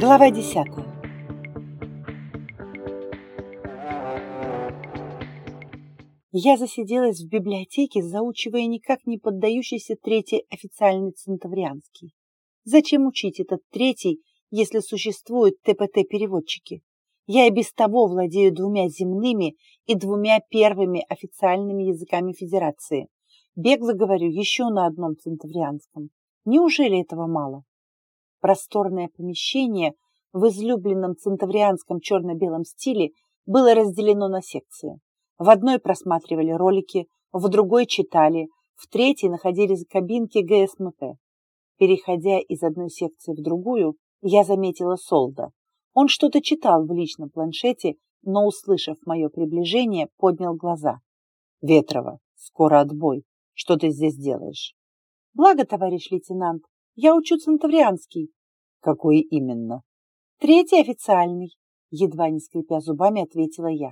Глава десятая. Я засиделась в библиотеке, заучивая никак не поддающийся третий официальный центаврианский. Зачем учить этот третий, если существуют ТПТ-переводчики? Я и без того владею двумя земными и двумя первыми официальными языками Федерации. Бегло говорю еще на одном центаврианском. Неужели этого мало? Просторное помещение в излюбленном центаврианском черно-белом стиле было разделено на секции. В одной просматривали ролики, в другой читали, в третьей находились кабинки ГСМП. Переходя из одной секции в другую, я заметила Солда. Он что-то читал в личном планшете, но, услышав мое приближение, поднял глаза. «Ветрова, скоро отбой. Что ты здесь делаешь?» «Благо, товарищ лейтенант, я учу центаврианский». «Какой именно?» «Третий официальный», едва не скрипя зубами, ответила я.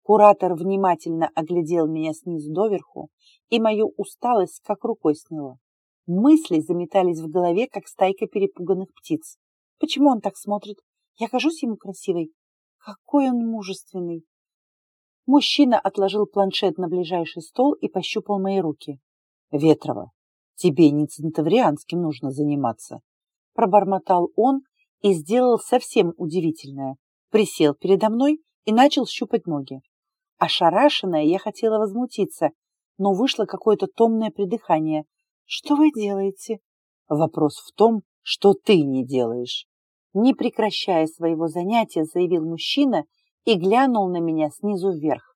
Куратор внимательно оглядел меня снизу доверху, и мою усталость как рукой сняло. Мысли заметались в голове, как стайка перепуганных птиц. Почему он так смотрит? Я кажусь ему красивой? Какой он мужественный! Мужчина отложил планшет на ближайший стол и пощупал мои руки. «Ветрова, тебе не центаврианским нужно заниматься», пробормотал он и сделал совсем удивительное. Присел передо мной и начал щупать ноги. Ошарашенная, я хотела возмутиться, но вышло какое-то томное придыхание. «Что вы делаете?» «Вопрос в том, что ты не делаешь». Не прекращая своего занятия, заявил мужчина и глянул на меня снизу вверх.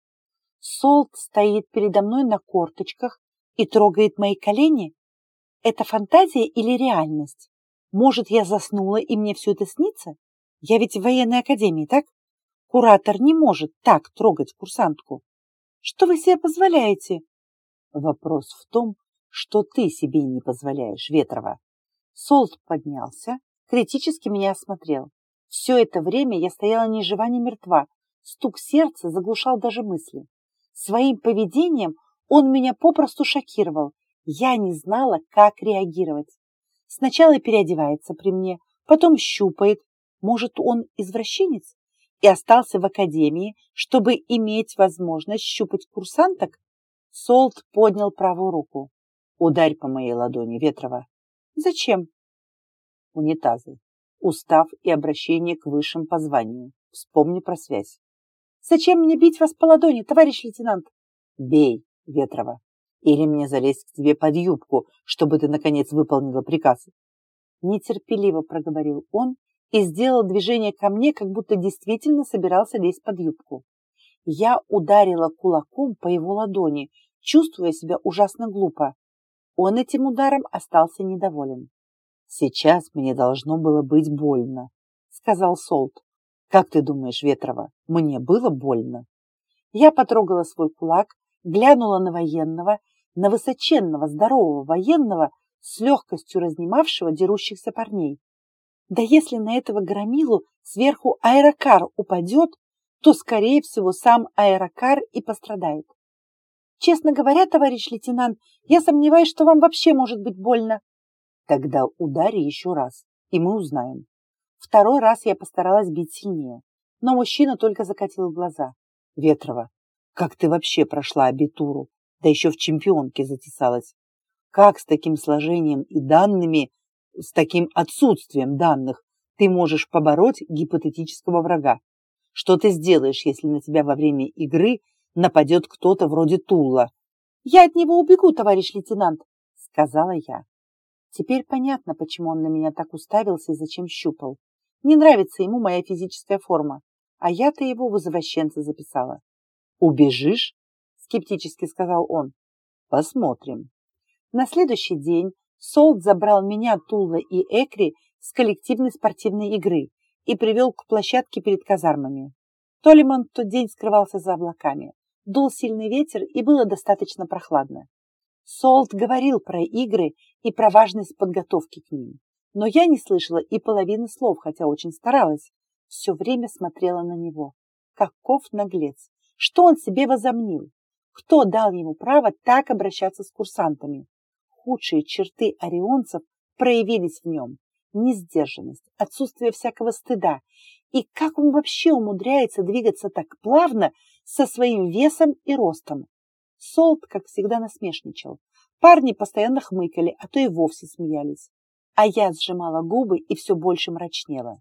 Солт стоит передо мной на корточках и трогает мои колени? Это фантазия или реальность? Может, я заснула, и мне все это снится? Я ведь в военной академии, так? Куратор не может так трогать курсантку. Что вы себе позволяете? Вопрос в том, что ты себе не позволяешь, Ветрова. Солт поднялся, критически меня осмотрел. Все это время я стояла ни жива, ни мертва. Стук сердца заглушал даже мысли. Своим поведением он меня попросту шокировал. Я не знала, как реагировать. Сначала переодевается при мне, потом щупает. Может, он извращенец? и остался в академии, чтобы иметь возможность щупать курсанток? Солт поднял правую руку. Ударь по моей ладони, Ветрова. Зачем? Унитазы. Устав и обращение к высшим по званию. Вспомни про связь. Зачем мне бить вас по ладони, товарищ лейтенант? Бей, Ветрова. Или мне залезть к тебе под юбку, чтобы ты, наконец, выполнила приказ. Нетерпеливо проговорил он и сделал движение ко мне, как будто действительно собирался лезть под юбку. Я ударила кулаком по его ладони, чувствуя себя ужасно глупо. Он этим ударом остался недоволен. «Сейчас мне должно было быть больно», — сказал Солт. «Как ты думаешь, Ветрова, мне было больно?» Я потрогала свой кулак, глянула на военного, на высоченного, здорового военного, с легкостью разнимавшего дерущихся парней. Да если на этого громилу сверху аэрокар упадет, то, скорее всего, сам аэрокар и пострадает. Честно говоря, товарищ лейтенант, я сомневаюсь, что вам вообще может быть больно. Тогда удари еще раз, и мы узнаем. Второй раз я постаралась бить сильнее, но мужчина только закатил глаза. Ветрова, как ты вообще прошла абитуру, да еще в чемпионке затесалась? Как с таким сложением и данными с таким отсутствием данных ты можешь побороть гипотетического врага? Что ты сделаешь, если на тебя во время игры нападет кто-то вроде Тула? Я от него убегу, товарищ лейтенант, сказала я. Теперь понятно, почему он на меня так уставился и зачем щупал. Не нравится ему моя физическая форма, а я-то его в извращенца записала. «Убежишь?» – скептически сказал он. «Посмотрим». На следующий день Солт забрал меня, Тула и Экри с коллективной спортивной игры и привел к площадке перед казармами. Толиман в тот день скрывался за облаками. Дул сильный ветер и было достаточно прохладно. Солт говорил про игры и про важность подготовки к ним. Но я не слышала и половины слов, хотя очень старалась. Все время смотрела на него. Каков наглец! Что он себе возомнил? Кто дал ему право так обращаться с курсантами? Худшие черты орионцев проявились в нем. Несдержанность, отсутствие всякого стыда. И как он вообще умудряется двигаться так плавно со своим весом и ростом? Солт, как всегда, насмешничал. Парни постоянно хмыкали, а то и вовсе смеялись. А я сжимала губы и все больше мрачнела.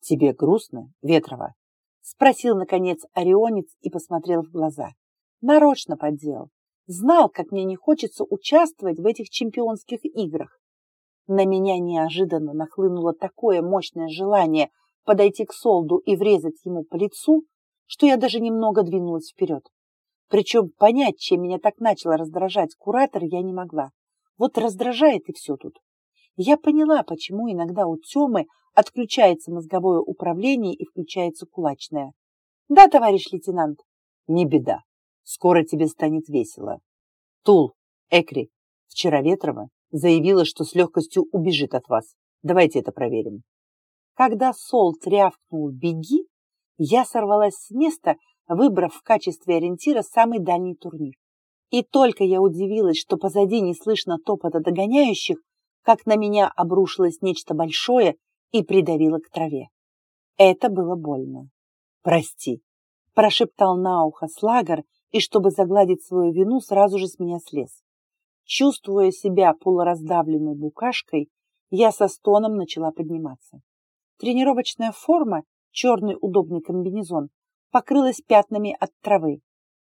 «Тебе грустно, Ветрова?» Спросил, наконец, Орионец и посмотрел в глаза. Нарочно подделал. Знал, как мне не хочется участвовать в этих чемпионских играх. На меня неожиданно нахлынуло такое мощное желание подойти к Солду и врезать ему по лицу, что я даже немного двинулась вперед. Причем понять, чем меня так начало раздражать куратор, я не могла. Вот раздражает и все тут. Я поняла, почему иногда у Тёмы отключается мозговое управление и включается кулачное. Да, товарищ лейтенант? Не беда. Скоро тебе станет весело. Тул, Экри, вчера Ветрова заявила, что с легкостью убежит от вас. Давайте это проверим. Когда Сол трявкнул «беги», я сорвалась с места, выбрав в качестве ориентира самый дальний турнир. И только я удивилась, что позади не слышно топота догоняющих, как на меня обрушилось нечто большое и придавило к траве. Это было больно. «Прости», – прошептал на ухо Слагар, и, чтобы загладить свою вину, сразу же с меня слез. Чувствуя себя полураздавленной букашкой, я со стоном начала подниматься. Тренировочная форма, черный удобный комбинезон, покрылась пятнами от травы.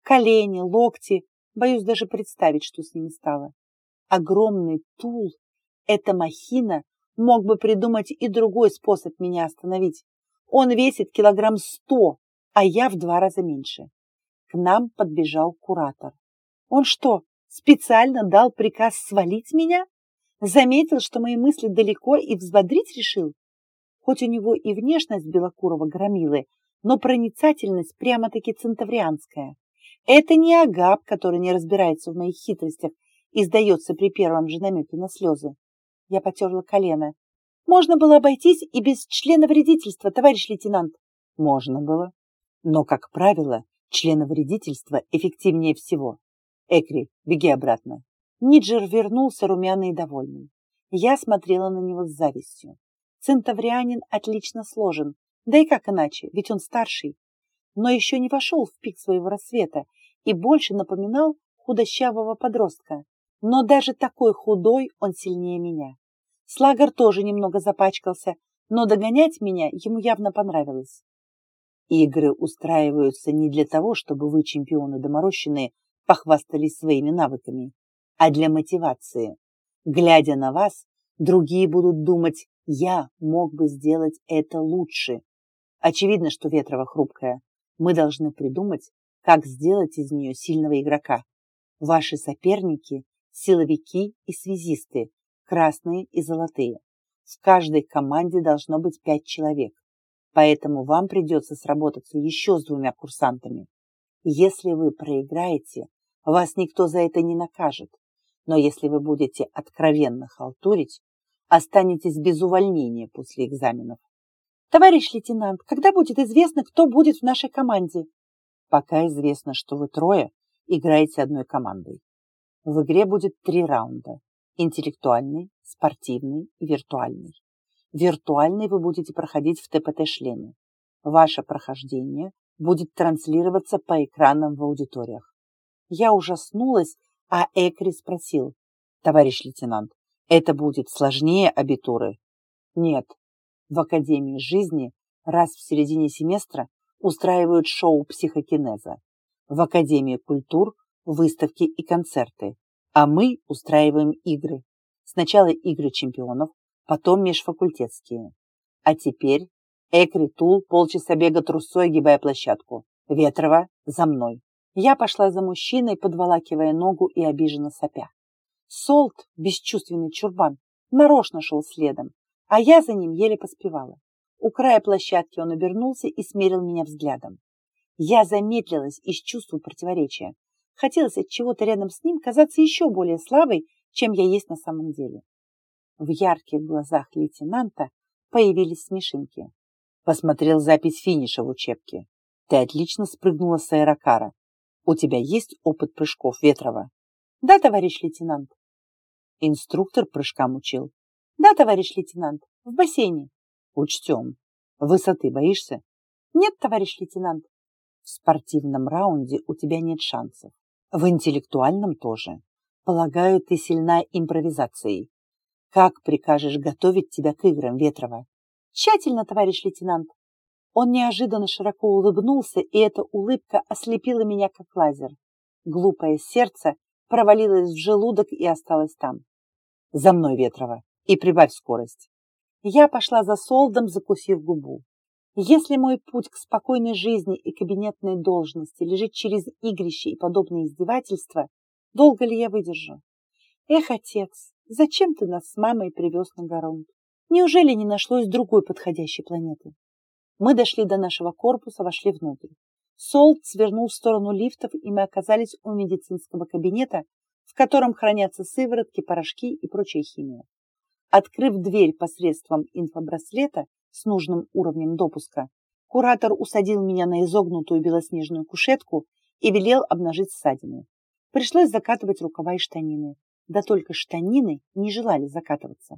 Колени, локти, боюсь даже представить, что с ними стало. Огромный тул, эта махина, мог бы придумать и другой способ меня остановить. Он весит килограмм сто, а я в два раза меньше. К нам подбежал куратор. Он что, Специально дал приказ свалить меня? Заметил, что мои мысли далеко и взбодрить решил? Хоть у него и внешность белокурого громилы, но проницательность прямо-таки центаврианская. Это не Агап, который не разбирается в моих хитростях и сдается при первом же намеке на слезы. Я потерла колено. Можно было обойтись и без члена вредительства, товарищ лейтенант. Можно было. Но, как правило, члена вредительства эффективнее всего. Экри, беги обратно. Ниджер вернулся румяный и довольный. Я смотрела на него с завистью. Центаврианин отлично сложен, да и как иначе, ведь он старший. Но еще не вошел в пик своего рассвета и больше напоминал худощавого подростка. Но даже такой худой он сильнее меня. Слагар тоже немного запачкался, но догонять меня ему явно понравилось. Игры устраиваются не для того, чтобы вы, чемпионы доморощенные, похвастались своими навыками, а для мотивации. Глядя на вас, другие будут думать, я мог бы сделать это лучше. Очевидно, что Ветрова хрупкая. Мы должны придумать, как сделать из нее сильного игрока. Ваши соперники – силовики и связисты, красные и золотые. В каждой команде должно быть пять человек. Поэтому вам придется сработаться еще с двумя курсантами. Если вы проиграете, вас никто за это не накажет. Но если вы будете откровенно халтурить, останетесь без увольнения после экзаменов. Товарищ лейтенант, когда будет известно, кто будет в нашей команде? Пока известно, что вы трое играете одной командой. В игре будет три раунда. Интеллектуальный, спортивный и виртуальный. Виртуальный вы будете проходить в ТПТ-шлеме. Ваше прохождение будет транслироваться по экранам в аудиториях. Я ужаснулась, а Экри спросил. Товарищ лейтенант, это будет сложнее абитуры? Нет. В Академии жизни раз в середине семестра устраивают шоу психокинеза. В Академии культур выставки и концерты. А мы устраиваем игры. Сначала игры чемпионов, потом межфакультетские. А теперь Экри Тул полчаса бега трусой, огибая площадку. Ветрова за мной. Я пошла за мужчиной, подволакивая ногу и обиженно сопя. Солт, бесчувственный чурбан, нарочно шел следом, а я за ним еле поспевала. У края площадки он обернулся и смерил меня взглядом. Я замедлилась из чувства противоречия. Хотелось от чего-то рядом с ним казаться еще более слабой, чем я есть на самом деле. В ярких глазах лейтенанта появились смешинки. Посмотрел запись финиша в учебке. Ты отлично спрыгнула с аэрокара. У тебя есть опыт прыжков, Ветрова? Да, товарищ лейтенант. Инструктор прыжкам учил? Да, товарищ лейтенант, в бассейне. Учтем. Высоты боишься? Нет, товарищ лейтенант. В спортивном раунде у тебя нет шансов. В интеллектуальном тоже. Полагаю, ты сильна импровизацией. Как прикажешь готовить тебя к играм, Ветрова? Тщательно, товарищ лейтенант. Он неожиданно широко улыбнулся, и эта улыбка ослепила меня, как лазер. Глупое сердце провалилось в желудок и осталось там. За мной, Ветрова, и прибавь скорость. Я пошла за солдом, закусив губу. Если мой путь к спокойной жизни и кабинетной должности лежит через игрище и подобные издевательства, долго ли я выдержу? Эх, отец, зачем ты нас с мамой привез на Гаронт? Неужели не нашлось другой подходящей планеты? Мы дошли до нашего корпуса, вошли внутрь. Солт свернул в сторону лифтов, и мы оказались у медицинского кабинета, в котором хранятся сыворотки, порошки и прочая химия. Открыв дверь посредством инфобраслета с нужным уровнем допуска, куратор усадил меня на изогнутую белоснежную кушетку и велел обнажить ссадины. Пришлось закатывать рукава и штанины. Да только штанины не желали закатываться.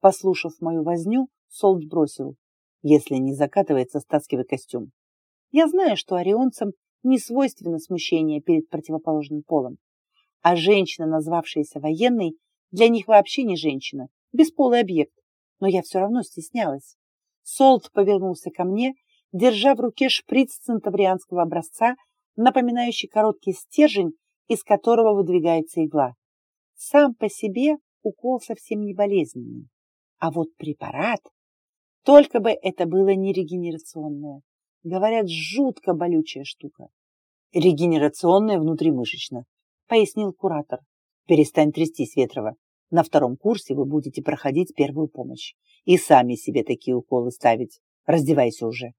Послушав мою возню, Солт бросил. Если не закатывается, стаскивай костюм. Я знаю, что орионцам не свойственно смущение перед противоположным полом. А женщина, назвавшаяся военной, для них вообще не женщина, бесполый объект. Но я все равно стеснялась. Солт повернулся ко мне, держа в руке шприц центаврианского образца, напоминающий короткий стержень, из которого выдвигается игла. Сам по себе укол совсем не болезненный. А вот препарат только бы это было не регенерационное. Говорят, жутко болючая штука. Регенерационная внутримышечно, пояснил куратор. Перестань трястись, Ветрова. На втором курсе вы будете проходить первую помощь. И сами себе такие уколы ставить. Раздевайся уже.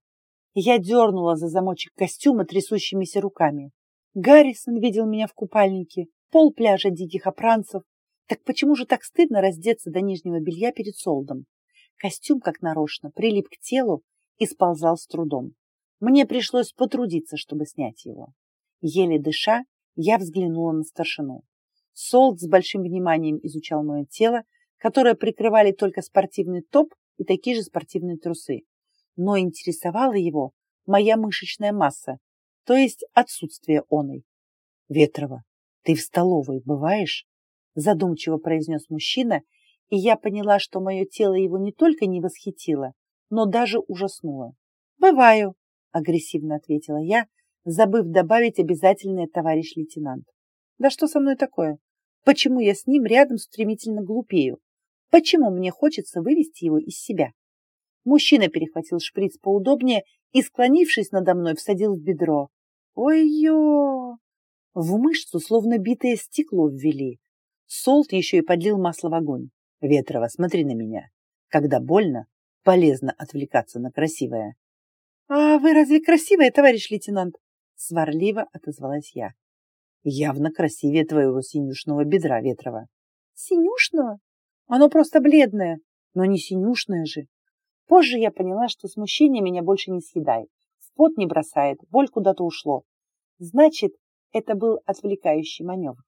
Я дернула за замочек костюма трясущимися руками. Гаррисон видел меня в купальнике, пол пляжа диких опранцев. Так почему же так стыдно раздеться до нижнего белья перед солдом? Костюм, как нарочно, прилип к телу и сползал с трудом. Мне пришлось потрудиться, чтобы снять его. Еле дыша, я взглянула на старшину. Солд с большим вниманием изучал мое тело, которое прикрывали только спортивный топ и такие же спортивные трусы. Но интересовала его моя мышечная масса, то есть отсутствие оной. «Ветрова, ты в столовой бываешь?» задумчиво произнес мужчина и я поняла, что мое тело его не только не восхитило, но даже ужаснуло. «Бываю», — агрессивно ответила я, забыв добавить обязательное товарищ лейтенант. «Да что со мной такое? Почему я с ним рядом стремительно глупею? Почему мне хочется вывести его из себя?» Мужчина перехватил шприц поудобнее и, склонившись надо мной, всадил в бедро. «Ой-ё!» В мышцу словно битое стекло ввели. Солт еще и подлил масло в огонь. Ветрова, смотри на меня. Когда больно, полезно отвлекаться на красивое. — А вы разве красивая, товарищ лейтенант? — сварливо отозвалась я. — Явно красивее твоего синюшного бедра, Ветрова. — Синюшного? Оно просто бледное, но не синюшное же. Позже я поняла, что смущение меня больше не съедает, в пот не бросает, боль куда-то ушло. Значит, это был отвлекающий маневр.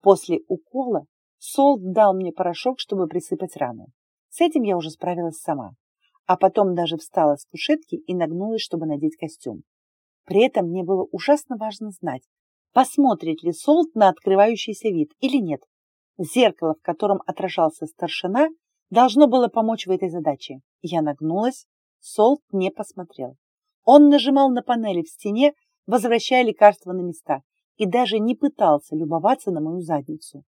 После укола Солд дал мне порошок, чтобы присыпать рану. С этим я уже справилась сама. А потом даже встала с кушетки и нагнулась, чтобы надеть костюм. При этом мне было ужасно важно знать, посмотрит ли Солд на открывающийся вид или нет. Зеркало, в котором отражался старшина, должно было помочь в этой задаче. Я нагнулась, Солд не посмотрел. Он нажимал на панели в стене, возвращая лекарства на места, и даже не пытался любоваться на мою задницу.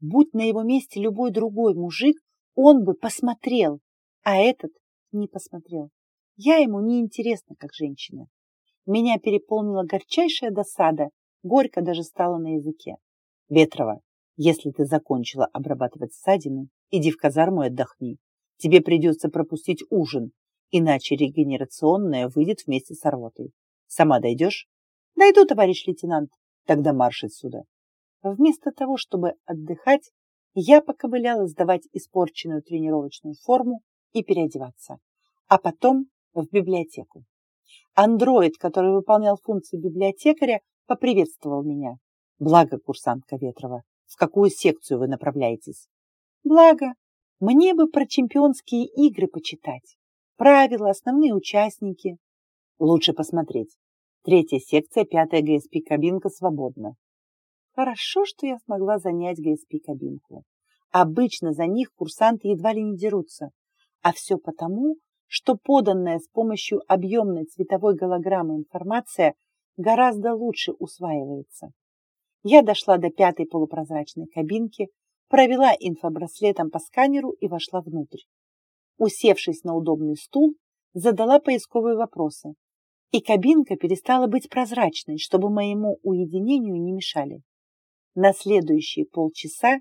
Будь на его месте любой другой мужик, он бы посмотрел, а этот не посмотрел. Я ему не интересна, как женщина. Меня переполнила горчайшая досада, горько даже стало на языке. Ветрова, если ты закончила обрабатывать ссадины, иди в казарму и отдохни. Тебе придется пропустить ужин, иначе регенерационная выйдет вместе с рвотой. Сама дойдешь? Дойду, товарищ лейтенант. Тогда марш отсюда. Вместо того, чтобы отдыхать, я поковыляла сдавать испорченную тренировочную форму и переодеваться, а потом в библиотеку. Андроид, который выполнял функции библиотекаря, поприветствовал меня. Благо, курсантка Ветрова, в какую секцию вы направляетесь? Благо, мне бы про чемпионские игры почитать. Правила, основные участники. Лучше посмотреть. Третья секция, пятая ГСП-кабинка свободна. Хорошо, что я смогла занять ГСП-кабинку. Обычно за них курсанты едва ли не дерутся. А все потому, что поданная с помощью объемной цветовой голограммы информация гораздо лучше усваивается. Я дошла до пятой полупрозрачной кабинки, провела инфобраслетом по сканеру и вошла внутрь. Усевшись на удобный стул, задала поисковые вопросы, и кабинка перестала быть прозрачной, чтобы моему уединению не мешали. На следующие полчаса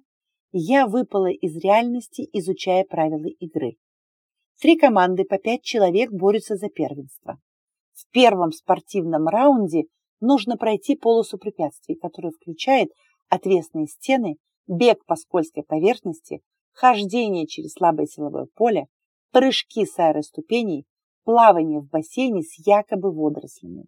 я выпала из реальности, изучая правила игры. Три команды по пять человек борются за первенство. В первом спортивном раунде нужно пройти полосу препятствий, которая включает отвесные стены, бег по скользкой поверхности, хождение через слабое силовое поле, прыжки с аэроступеней, плавание в бассейне с якобы водорослями.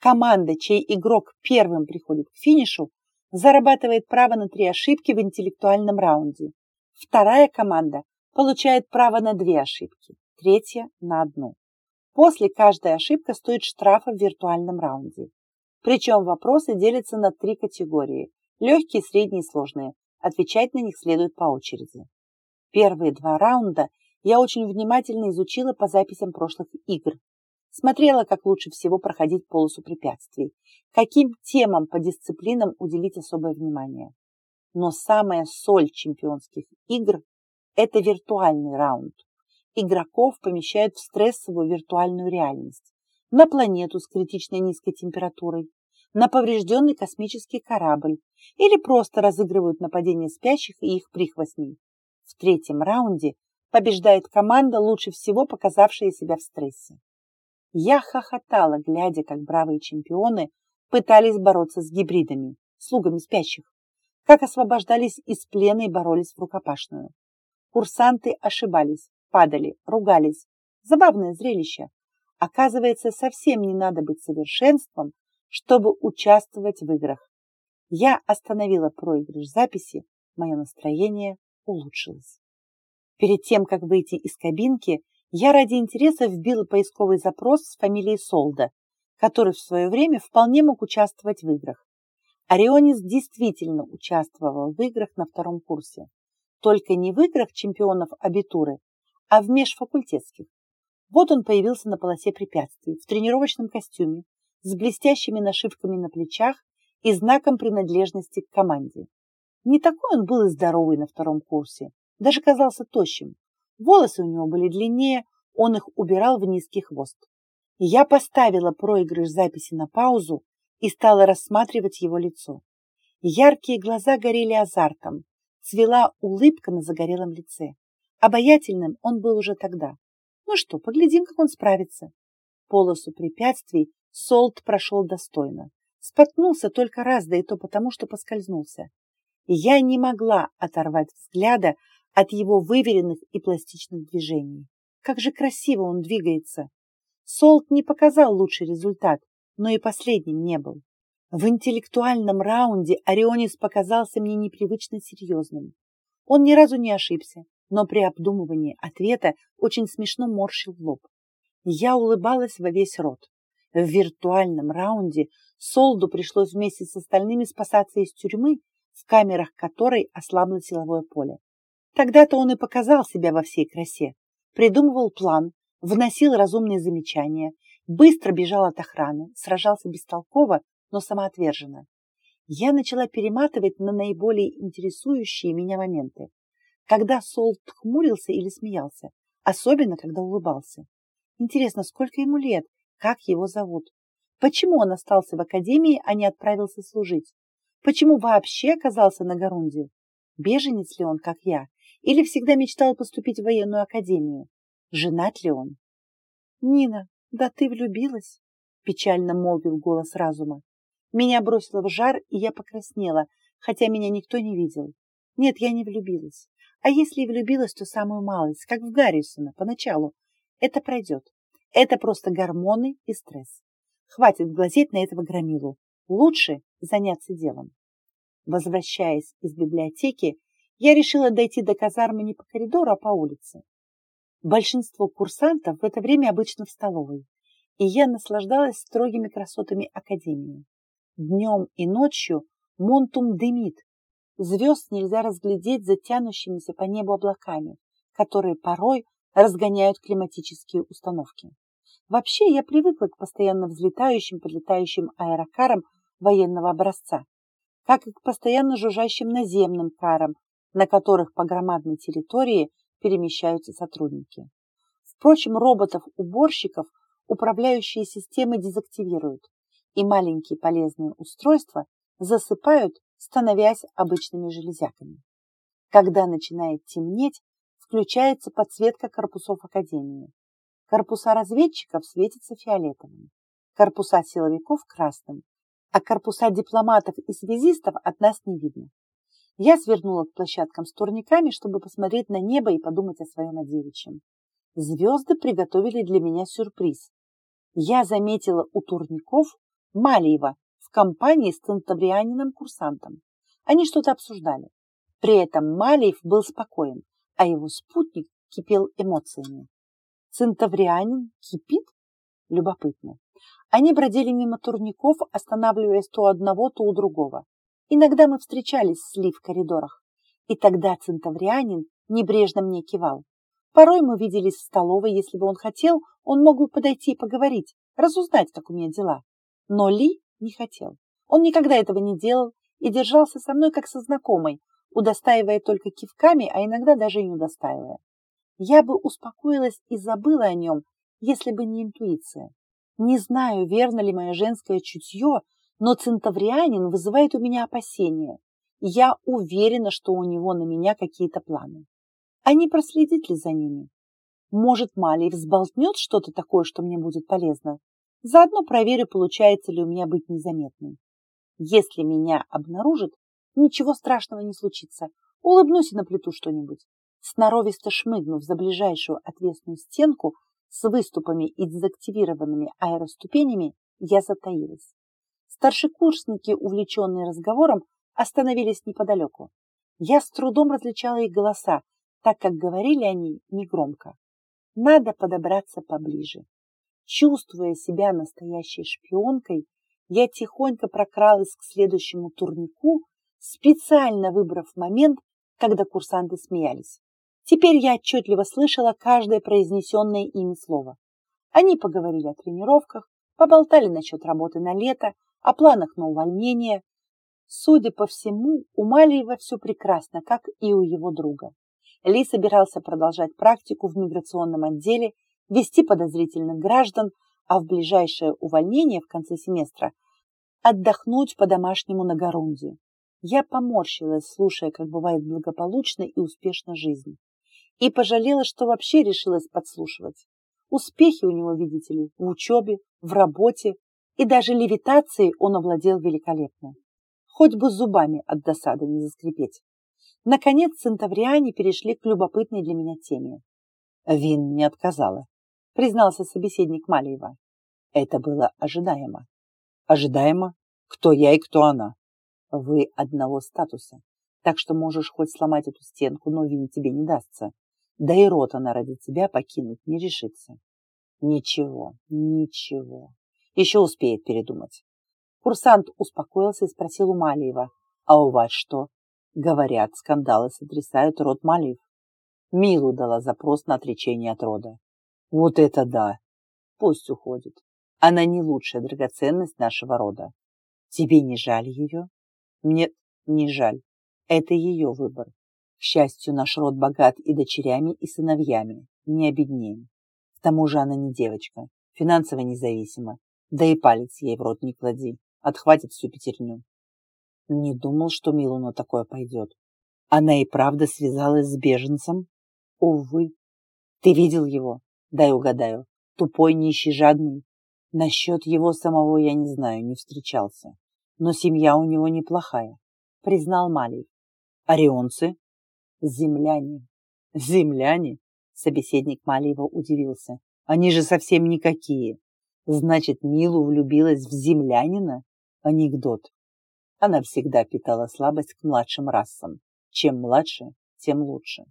Команда, чей игрок первым приходит к финишу, зарабатывает право на три ошибки в интеллектуальном раунде. Вторая команда получает право на две ошибки, третья – на одну. После каждая ошибка стоит штрафа в виртуальном раунде. Причем вопросы делятся на три категории – легкие, средние и сложные. Отвечать на них следует по очереди. Первые два раунда я очень внимательно изучила по записям прошлых игр. Смотрела, как лучше всего проходить полосу препятствий, каким темам по дисциплинам уделить особое внимание. Но самая соль чемпионских игр это виртуальный раунд. Игроков помещают в стрессовую виртуальную реальность, на планету с критичной низкой температурой, на поврежденный космический корабль или просто разыгрывают нападение спящих и их прихвостней. В третьем раунде побеждает команда, лучше всего показавшая себя в стрессе. Я хохотала, глядя, как бравые чемпионы пытались бороться с гибридами, слугами спящих, как освобождались из плена и боролись в рукопашную. Курсанты ошибались, падали, ругались. Забавное зрелище. Оказывается, совсем не надо быть совершенством, чтобы участвовать в играх. Я остановила проигрыш записи, мое настроение улучшилось. Перед тем, как выйти из кабинки, я ради интереса вбила поисковый запрос с фамилией Солда, который в свое время вполне мог участвовать в играх. Орионис действительно участвовал в играх на втором курсе только не в играх чемпионов абитуры, а в межфакультетских. Вот он появился на полосе препятствий в тренировочном костюме с блестящими нашивками на плечах и знаком принадлежности к команде. Не такой он был и здоровый на втором курсе, даже казался тощим. Волосы у него были длиннее, он их убирал в низкий хвост. Я поставила проигрыш записи на паузу и стала рассматривать его лицо. Яркие глаза горели азартом, цвела улыбка на загорелом лице. Обаятельным он был уже тогда. Ну что, поглядим, как он справится. Полосу препятствий Солт прошел достойно. Споткнулся только раз, да и то потому, что поскользнулся. Я не могла оторвать взгляда от его выверенных и пластичных движений. Как же красиво он двигается! Солт не показал лучший результат, но и последним не был. В интеллектуальном раунде Орионис показался мне непривычно серьезным. Он ни разу не ошибся, но при обдумывании ответа очень смешно морщил лоб. Я улыбалась во весь рот. В виртуальном раунде Солду пришлось вместе с остальными спасаться из тюрьмы, в камерах которой ослабло силовое поле. Тогда-то он и показал себя во всей красе. Придумывал план, вносил разумные замечания, быстро бежал от охраны, сражался бестолково, но самоотверженно. Я начала перематывать на наиболее интересующие меня моменты. Когда Солт хмурился или смеялся, особенно когда улыбался. Интересно, сколько ему лет, как его зовут? Почему он остался в академии, а не отправился служить? Почему вообще оказался на Гарунде? Беженец ли он, как я? Или всегда мечтал поступить в военную академию? Женат ли он? Нина, да ты влюбилась? Печально молвил голос разума. Меня бросило в жар, и я покраснела, хотя меня никто не видел. Нет, я не влюбилась. А если и влюбилась, то самую малость, как в Гаррисона, поначалу. Это пройдет. Это просто гормоны и стресс. Хватит глазеть на этого громилу. Лучше заняться делом. Возвращаясь из библиотеки, я решила дойти до казармы не по коридору, а по улице. Большинство курсантов в это время обычно в столовой, и я наслаждалась строгими красотами Академии. Днем и ночью Монтум дымит. Звезд нельзя разглядеть за тянущимися по небу облаками, которые порой разгоняют климатические установки. Вообще, я привыкла к постоянно взлетающим, подлетающим аэрокарам военного образца, как и к постоянно жужжащим наземным карам, на которых по громадной территории перемещаются сотрудники. Впрочем, роботов-уборщиков управляющие системы дезактивируют, и маленькие полезные устройства засыпают, становясь обычными железяками. Когда начинает темнеть, включается подсветка корпусов Академии. Корпуса разведчиков светятся фиолетовым, корпуса силовиков – красным, а корпуса дипломатов и связистов от нас не видно. Я свернула к площадкам с турниками, чтобы посмотреть на небо и подумать о своем одевичьем. Звезды приготовили для меня сюрприз. Я заметила у турников Малиева в компании с центаврианином-курсантом. Они что-то обсуждали. При этом Малиев был спокоен, а его спутник кипел эмоциями. Центаврианин кипит? Любопытно. Они бродили мимо турников, останавливаясь то у одного, то у другого. Иногда мы встречались с Ли в коридорах, и тогда центаврианин небрежно мне кивал. Порой мы виделись в столовой, если бы он хотел, он мог бы подойти и поговорить, разузнать, как у меня дела. Но Ли не хотел. Он никогда этого не делал и держался со мной как со знакомой, удостаивая только кивками, а иногда даже и не удостаивая. Я бы успокоилась и забыла о нем, если бы не интуиция. Не знаю, верно ли мое женское чутье, но центаврианин вызывает у меня опасения. Я уверена, что у него на меня какие-то планы. А не проследить ли за ними? Может, Малий взболтнет что-то такое, что мне будет полезно? Заодно проверю, получается ли у меня быть незаметной. Если меня обнаружат, ничего страшного не случится. Улыбнусь и наплету что-нибудь. Сноровисто шмыгнув за ближайшую отвесную стенку с выступами и дезактивированными аэроступенями, я затаилась. Старшекурсники, увлеченные разговором, остановились неподалеку. Я с трудом различала их голоса, так как говорили они негромко. Надо подобраться поближе. Чувствуя себя настоящей шпионкой, я тихонько прокралась к следующему турнику, специально выбрав момент, когда курсанты смеялись. Теперь я отчетливо слышала каждое произнесенное ими слово. Они поговорили о тренировках, поболтали насчет работы на лето, о планах на увольнение. Судя по всему, у Малиева все прекрасно, как и у его друга. Ли собирался продолжать практику в миграционном отделе, вести подозрительных граждан, а в ближайшее увольнение в конце семестра отдохнуть по-домашнему на Гарунде. Я поморщилась, слушая, как бывает благополучно и успешно жизнь и пожалела, что вообще решилась подслушивать. Успехи у него, видите ли, в учебе, в работе и даже левитацией он овладел великолепно. Хоть бы зубами от досады не заскрипеть. Наконец центавриане перешли к любопытной для меня теме. Вин не отказала, признался собеседник Малиева. Это было ожидаемо. Ожидаемо? Кто я и кто она? Вы одного статуса, так что можешь хоть сломать эту стенку, но Вин тебе не дастся. Да и рот она ради тебя покинуть не решится. Ничего, ничего. Еще успеет передумать. Курсант успокоился и спросил у Малиева. А у вас что? Говорят, скандалы сотрясают род Малиев. Милу дала запрос на отречение от рода. Вот это да! Пусть уходит. Она не лучшая драгоценность нашего рода. Тебе не жаль ее? Нет, не жаль. Это ее выбор. К счастью, наш род богат и дочерями, и сыновьями. Не обеднеем. К тому же она не девочка, финансово независима. Да и палец ей в рот не клади. Отхватит всю пятерню. Не думал, что Милу на такое пойдет. Она и правда связалась с беженцем? Увы. Ты видел его? Дай угадаю. Тупой, нищий, жадный. Насчет его самого я не знаю, не встречался. Но семья у него неплохая, признал Малий. Орионцы? Земляне. Земляне? Собеседник Малиева удивился. Они же совсем никакие. Значит, Милу влюбилась в землянина? Анекдот. Она всегда питала слабость к младшим расам. Чем младше, тем лучше.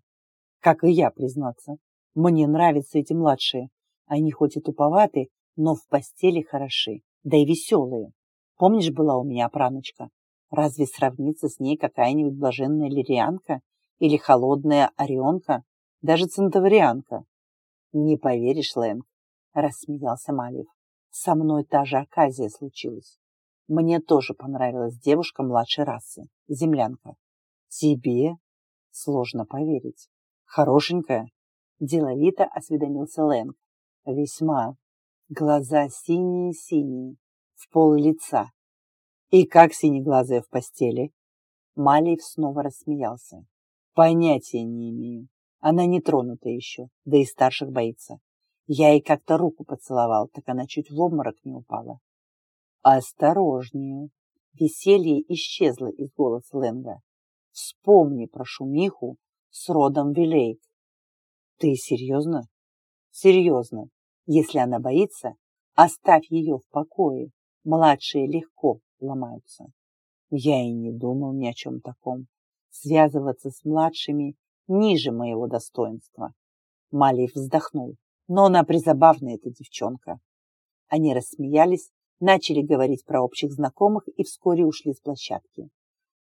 Как и я, признаться. Мне нравятся эти младшие. Они хоть и туповаты, но в постели хороши, да и веселые. Помнишь, была у меня праночка? Разве сравнится с ней какая-нибудь блаженная лирианка или холодная орионка, даже центаврианка? Не поверишь, Лэнг, рассмеялся Малев. Со мной та же оказия случилась. Мне тоже понравилась девушка младшей расы, землянка. Тебе? Сложно поверить. Хорошенькая? Деловито осведомился Лэнг. Весьма. Глаза синие-синие, в пол лица. И как синеглазая в постели? Малиев снова рассмеялся. Понятия не имею. Она не тронута еще, да и старших боится. Я ей как-то руку поцеловал, так она чуть в обморок не упала. Осторожнее. Веселье исчезло из голоса Лэнга. Вспомни про шумиху с родом Вилейк. Ты серьезно? Серьезно. Если она боится, оставь ее в покое. Младшие легко ломаются. Я и не думал ни о чем таком. Связываться с младшими ниже моего достоинства. Малиев вздохнул. Но она призабавная, эта девчонка. Они рассмеялись, начали говорить про общих знакомых и вскоре ушли с площадки.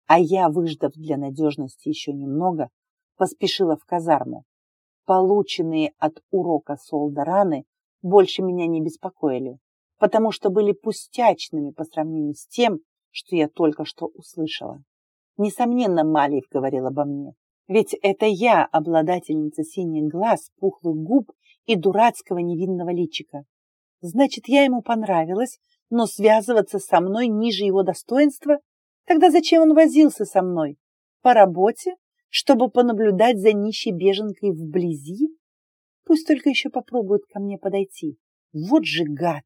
А я, выждав для надежности еще немного, поспешила в казарму. Полученные от урока солдараны больше меня не беспокоили, потому что были пустячными по сравнению с тем, что я только что услышала. Несомненно, Малиев говорил обо мне, ведь это я, обладательница синих глаз, пухлых губ и дурацкого невинного личика. Значит, я ему понравилась, но связываться со мной ниже его достоинства? Тогда зачем он возился со мной? По работе? Чтобы понаблюдать за нищей беженкой вблизи? Пусть только еще попробует ко мне подойти. Вот же гад!